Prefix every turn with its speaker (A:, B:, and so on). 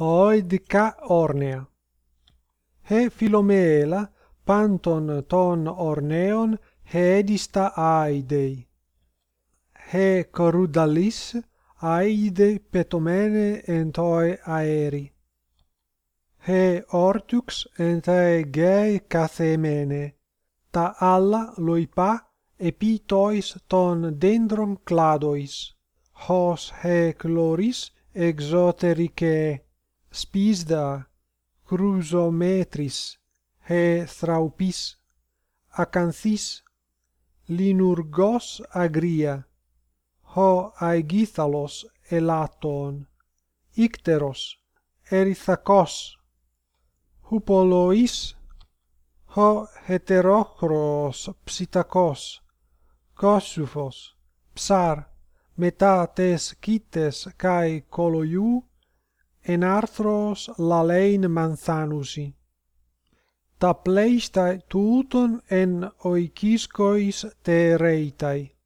A: oidica ornea. He Philomela panton ton orneon hedista aidei. He corudalis aide petomene entoi aeri. He ortux entae gei cathemene, ta alla loipa epitois ton dendron cladois, hos he chloris exotericae spisda crusometris he thraupis acanthis linurgos agria ho aegithalos elaton icteros erythakos hupolois ho heterochros psitakos cosuphos psar meta tes kites kai koloiou en arthros lalein manthanusi. Ta pleista tuton en oikiskois te reitai.